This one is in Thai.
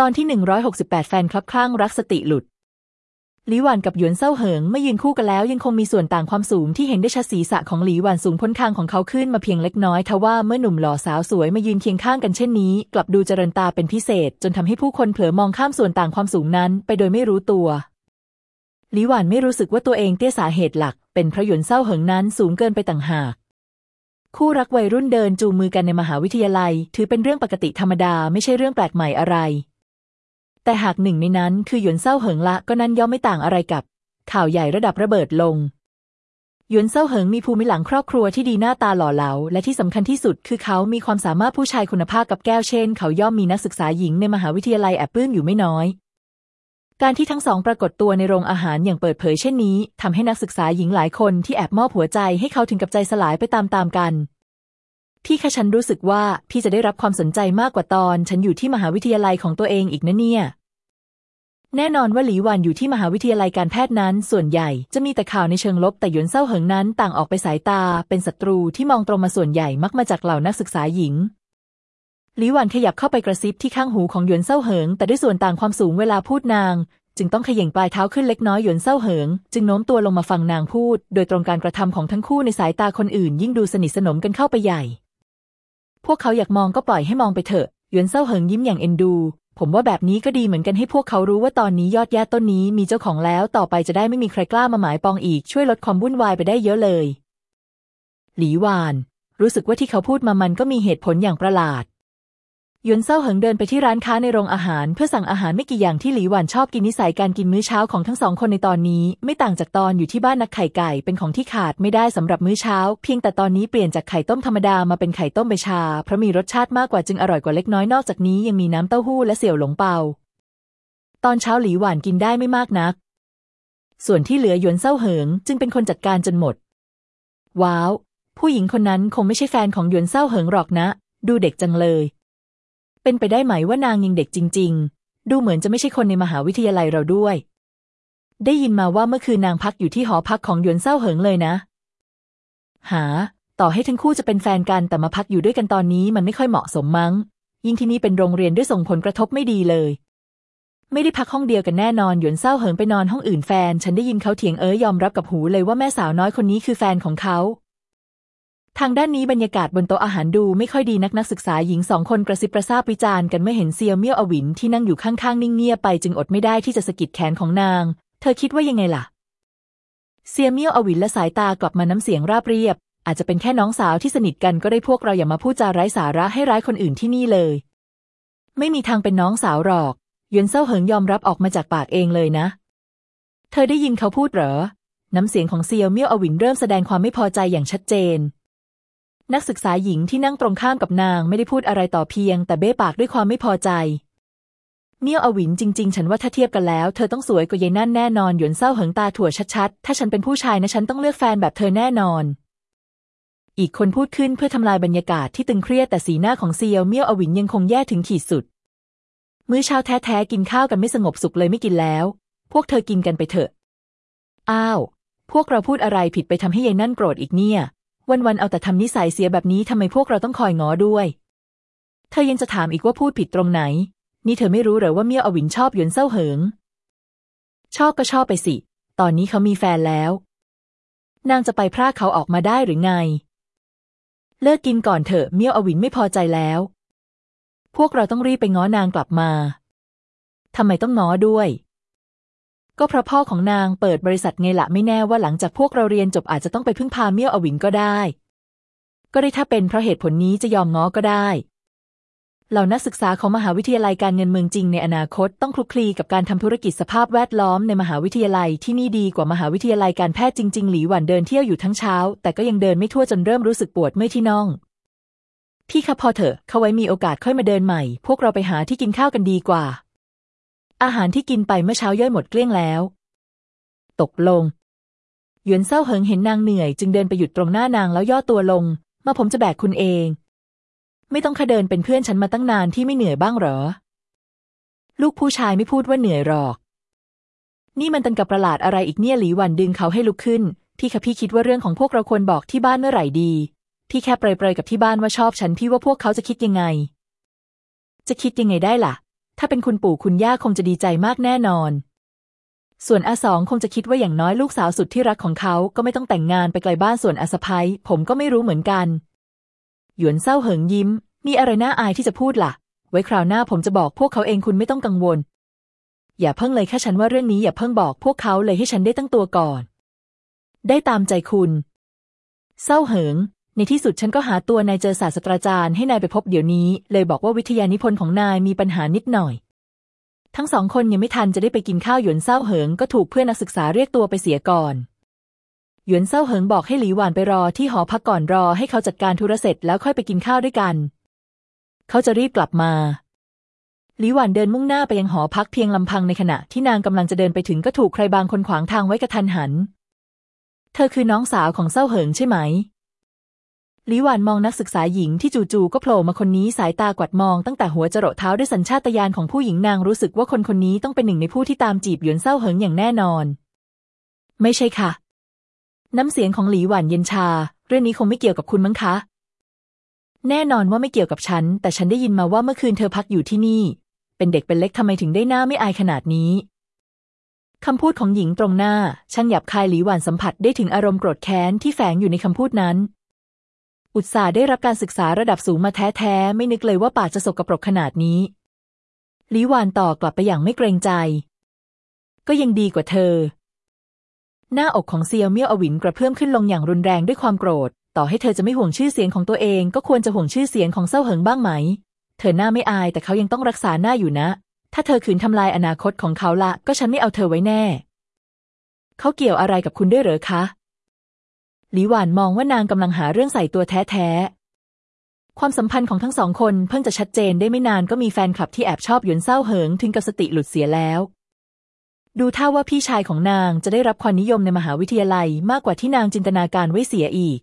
ตอนที่ 168 แฟนคลับคลั่งรักสติหลุดหลีหวานกับหยวนเซาเหิงไม่ยืนคู่กันแล้วยังคงมีส่วนต่างความสูงที่เห็นได้ชัดศีรษะของหลีหวานสูงพ้นคางของเขาขึ้นมาเพียงเล็กน้อยทว่าเมื่อหนุ่มหล่อสาวสวยมายืนเคียงข้างกันเช่นนี้ กลับดูเจริญตาเป็นพิเศษ จนทำให้ผู้คนเผลอมองข้ามส่วนต่างความสูงนั้น ไปโดยไม่รู้ตัวหลีหวานไม่รู้สึกว่าตัวเองเตี้ยสาเหตุหลัก เป็นเพราะหยวนเซาเหิงนั้นสูงเกินไปต่างหากคู่รักวัยรุ่นเดินจูงมือกันในมหาวิทยาลัย ถือเป็นเรื่องปกติธรรมดาไม่ใช่เรื่องแปลกใหม่อะไร แต่หากหนึ่งในนั้นคือหยวนเซาเหิงละก็นั้นย่อมไม่ต่างอะไรกับ ข่าวใหญ่ระดับระเบิดลง หยวนเซาเหิงมีภูมิหลังครอบครัวที่ดีหน้าตาหล่อเหลา และที่สำคัญที่สุดคือเขามีความสามารถผู้ชายคุณภาพกับแก้วเช่น เขาย่อมมีนักศึกษาหญิงในมหาวิทยาลัยแอบปลื้มอยู่ไม่น้อย การที่ทั้งสองปรากฏตัวในโรงอาหารอย่างเปิดเผยเช่นนี้ทำให้นักศึกษาหญิงหลายคนที่แอบมอบหัวใจให้เขาถึงกับใจสลายไปตามๆกัน พี่คะฉันรู้สึกว่าพี่จะได้รับความสนใจมากกว่าตอน ฉันอยู่ที่มหาวิทยาลัยของตัวเองอีกนะเนี่ย แน่นอนว่าหลีหวันอยู่ที่มหาวิทยาลัยการแพทย์นั้น ส่วนใหญ่จะมีแต่ข่าวในเชิงลบแต่หยวนเซาเหิงนั้นต่างออกไปสายตา เป็นศัตรูที่มองตรงมาส่วนใหญ่มักมาจากเหล่านักศึกษาหญิงหลีหวันขยับเข้าไปกระซิบที่ข้างหูของหยวนเซาเหิง แต่ด้วยส่วนต่างความสูงเวลาพูดนาง จึงต้องเขย่งปลายเท้าขึ้นเล็กน้อยหยวนเซาเหิง จึงโน้มตัวลงมาฟังนางพูด โดยตรงการกระทำของทั้งคู่ในสายตาคนอื่น ยิ่งดูสนิทสนมกันเข้าไปใหญ่ พวกเขาอยากมองก็ปล่อยให้มองไปเถอะ หยวนเซาเหิงยิ้มอย่างเอ็นดู ผมว่าแบบนี้ก็ดีเหมือนกันให้พวกเขารู้ว่าตอนนี้ยอดแย่ต้นนี้มีเจ้าของแล้ว ต่อไปจะได้ไม่มีใครกล้ามาหมายปองอีก ช่วยลดความวุ่นวายไปได้เยอะเลย หลีหวาน รู้สึกว่าที่เขาพูดมามันก็มีเหตุผลอย่างประหลาด หยวนเซาเหิงเดินไปที่ร้านค้าในโรงอาหาร เพื่อสั่งอาหารไม่กี่อย่างที่หลีหวานชอบกินนิสัยการกินมื้อเช้าของทั้งสองคนในตอนนี้ ไม่ต่างจากตอนอยู่ที่บ้านนักไข่ไก่เป็นของที่ขาดไม่ได้สำหรับมื้อเช้า เพียงแต่ตอนนี้เปลี่ยนจากไข่ต้มธรรมดามาเป็นไข่ต้มใบชา เพราะมีรสชาติมากกว่าจึงอร่อยกว่าเล็กน้อยนอกจากนี้ยังมีน้ำเต้าหู้และเสี่ยวหลงเปา ตอนเช้าหลีหวานกินได้ไม่มากนัก ส่วนที่เหลือหยวนเซาเหิงจึงเป็นคนจัดการจนหมด ว้าว ผู้หญิงคนนั้นคงไม่ใช่แฟนของหยวนเซาเหิงหรอกนะ ดูเด็กจังเลย เป็นไปได้ไหมว่านางยังเด็กจริง ๆ ดูเหมือนจะไม่ใช่คนในมหาวิทยาลัยเราด้วย ได้ยินมาว่าเมื่อคืนนางพักอยู่ที่หอพักของหยวนเซาเหิงเลยนะ หา ต่อให้ทั้งคู่จะเป็นแฟนกันแต่มาพักอยู่ด้วยกันตอนนี้มันไม่ค่อยเหมาะสมมั้ง ยิ่งที่นี่เป็นโรงเรียนด้วยส่งผลกระทบไม่ดีเลย ไม่ได้พักห้องเดียวกันแน่นอนหยวนเศร้าเหิงไปนอนห้องอื่นแฟน ฉันได้ยินเขาเถียงเอ้ยยอมรับกับหูเลยว่าแม่สาวน้อยคนนี้คือแฟนของเขา ทางด้านนี้บรรยากาศบนโต๊ะอาหารดูไม่ค่อยดีนักนักศึกษาหญิงสองคนกระซิบกระซาบวิจารณ์กันเมื่อเห็นเซียวเมี่ยวอวินที่นั่งอยู่ข้างๆ นิ่งเงียบไปจึงอดไม่ได้ที่จะสะกิดแขนของนาง เธอคิดว่ายังไงล่ะ เซียวเมี่ยวอวินและสายตากลับมาน้ำเสียงราบเรียบ อาจจะเป็นแค่น้องสาวที่สนิทกันก็ได้พวกเราอย่ามาพูดจาไร้สาระให้ร้ายคนอื่นที่นี่เลย ไม่มีทางเป็นน้องสาวหรอกหยวนเซาเหิงยอมรับออกมาจากปากเองเลยนะ เธอได้ยินเขาพูดเหรอ น้ำเสียงของเซียวเมี่ยวอวินเริ่มแสดงความไม่พอใจอย่างชัดเจน นักศึกษาหญิงที่นั่งตรงข้ามกับนางไม่ได้พูดอะไรต่อเพียง แต่เบ้ปากด้วยความไม่พอใจเมี่ยวอวินจริง ๆ ฉันว่าถ้าเทียบกันแล้ว เธอต้องสวยกว่ายายนั่นแน่นอนหยวนเซาเหิงตาถั่วชัดๆ ถ้าฉันเป็นผู้ชายนะฉันต้องเลือกแฟนแบบเธอแน่นอน อีกคนพูดขึ้นเพื่อทำลายบรรยากาศที่ตึงเครียดแต่สีหน้าของเซียวเมี่ยวอวินยังคงแย่ถึงขีดสุด มื้อเช้าแท้ๆกินข้าวกันไม่สงบสุขเลยไม่กินแล้ว พวกเธอกินกันไปเถอะ อ้าว พวกเราพูดอะไรผิดไปทำให้ยายนั่นโกรธอีกเนี่ย วันๆเอาแต่ทำนิสัยเสียแบบนี้ทำไมพวกเราต้องคอยง้อด้วย เธอยังจะถามอีกว่าพูดผิดตรงไหน นี่เธอไม่รู้หรอว่าเมี่ยวอวินชอบหยวนเซาเหิง ชอบก็ชอบไปสิ ตอนนี้เขามีแฟนแล้ว นางจะไปพรากเขาออกมาได้หรือไง เลิกกินก่อนเถอะเมี่ยวอวินไม่พอใจแล้ว พวกเราต้องรีบไปง้อนางกลับมาทำไมต้องง้อด้วย ก็เพราะพ่อของนางเปิดบริษัทไงละไม่แน่ว่าหลังจากพวกเราเรียนจบอาจจะต้องไปพึ่งพาเมี่ยวอวินก็ได้ ก็ได้ถ้าเป็นเพราะเหตุผลนี้จะยอมง้อก็ได้ เหล่านักศึกษาของมหาวิทยาลัยการเงินเมืองจริงในอนาคตต้องคลุกคลีกับการทำธุรกิจสภาพแวดล้อมในมหาวิทยาลัยที่นี่ดีกว่ามหาวิทยาลัยการแพทย์จริง ๆ หลีหวันเดินเที่ยวอยู่ทั้งเช้า แต่ก็ยังเดินไม่ทั่วจนเริ่มรู้สึกปวดเมื่อยที่น่องพี่คะพอเถอะเขาไว้มีโอกาสค่อยมาเดินใหม่ พวกเราไปหาที่กินข้าวกันดีกว่า อาหารที่กินไปเมื่อเช้าย่อยหมดเกลี้ยงแล้ว ตกลง หยวนเศร้าเหิงเห็นนางเหนื่อย จึงเดินไปหยุดตรงหน้านางแล้วย่อตัวลง มาผมจะแบกคุณเอง ไม่ต้องค่ะเดินเป็นเพื่อนฉันมาตั้งนานที่ไม่เหนื่อยบ้างหรอ ลูกผู้ชายไม่พูดว่าเหนื่อยหรอก นี่มันตันกับประหลาดอะไรอีกเนี่ยหลีหวันดึงเขาให้ลุกขึ้นพี่คะพี่คิดว่าเรื่องของพวกเราควรบอกที่บ้านเมื่อไหร่ดีพี่แค่เปรยๆกับที่บ้านว่าชอบฉันพี่ว่าพวกเขาจะคิดยังไง จะคิดยังไงได้ล่ะ ถ้าเป็นคุณปู่คุณย่าคงจะดีใจมากแน่นอน ส่วนอาสองคงจะคิดว่าอย่างน้อยลูกสาวสุดที่รักของเขาก็ไม่ต้องแต่งงานไปไกลบ้านส่วนอาสะพ้ยผมก็ไม่รู้เหมือนกัน หยวนเศร้าเหิงยิ้ม มีอะไรน่าอายที่จะพูดละ่ะ ไว้คราวหน้าผมจะบอกพวกเขาเองคุณไม่ต้องกังวล อย่าเพิ่งเลยแค่ฉันว่าเรื่องนี้อย่าเพิ่งบอกพวกเขาเลยให้ฉันได้ตั้งตัวก่อน ได้ตามใจคุณ เศร้าเหิง ในที่สุดฉันก็หาตัวนายเจอศาสตราจารย์ให้นายไปพบเดี๋ยวนี้ เลยบอกว่าวิทยานิพนธ์ของนายมีปัญหานิดหน่อย ทั้งสองคนยังไม่ทันจะได้ไปกินข้าวหยวนเศร้าเหิงก็ถูกเพื่อนนักศึกษาเรียกตัวไปเสียก่อนหยวนเศร้าเหิงบอกให้หลีหวานไปรอที่หอพักก่อนรอให้เขาจัดการธุระเสร็จแล้วค่อยไปกินข้าวด้วยกัน เขาจะรีบกลับมาหลีหวานเดินมุ่งหน้าไปยังหอพักเพียงลำพังในขณะที่นางกำลังจะเดินไปถึงก็ถูกใครบางคนขวางทางไว้กระทันหัน เธอคือน้องสาวของเศร้าเหิงใช่ไหม หลีหวานมองนักศึกษาหญิงที่จู่ๆก็โผล่มาคนนี้สายตากวัดมองตั้งแต่หัวจรดเท้าด้วยสัญชาตญาณของผู้หญิงนางรู้สึกว่าคนคนนี้ต้องเป็นหนึ่งในผู้ที่ตามจีบหยวนเศร้าเหิงอย่างแน่นอน ไม่ใช่ค่ะ น้ำเสียงของหลีหวานเย็นชา เรื่องนี้คงไม่เกี่ยวกับคุณมั้งคะ แน่นอนว่าไม่เกี่ยวกับฉัน แต่ฉันได้ยินมาว่าเมื่อคืนเธอพักอยู่ที่นี่ เป็นเด็กเป็นเล็กทำไมถึงได้หน้าไม่อายขนาดนี้คำพูดของหญิงตรงหน้าช่างหยาบคายหลีหวานสัมผัสได้ถึงอารมณ์โกรธแค้นที่แฝงอยู่ในคำพูดนั้น อุตส่าห์ได้รับการศึกษาระดับสูงมาแท้ๆ ไม่นึกเลยว่าป่าจะสกปรกขนาดนี้ลิวานต่อกลับไปอย่างไม่เกรงใจ ก็ยังดีกว่าเธอ หน้าอกของเซียวเมี่ยวอวินกระเพื่อมขึ้นลงอย่างรุนแรงด้วยความโกรธ ต่อให้เธอจะไม่ห่วงชื่อเสียงของตัวเอง ก็ควรจะห่วงชื่อเสียงของเซาเหิงบ้างไหม เธอหน้าไม่อายแต่เขายังต้องรักษาหน้าอยู่นะ ถ้าเธอขืนทำลายอนาคตของเขาละ ก็ฉันไม่เอาเธอไว้แน่ เขาเกี่ยวอะไรกับคุณด้วยเหรอคะ หลีหวานมองว่านางกำลังหาเรื่องใส่ตัวแท้ๆ ความสัมพันธ์ของทั้งสองคนเพิ่งจะชัดเจนได้ไม่นานก็มีแฟนคลับที่แอบชอบหยวนเศร้าเหิงถึงกับสติหลุดเสียแล้ว ดูท่าว่าพี่ชายของนางจะได้รับความนิยมในมหาวิทยาลัยมากกว่าที่นางจินตนาการไว้เสียอีก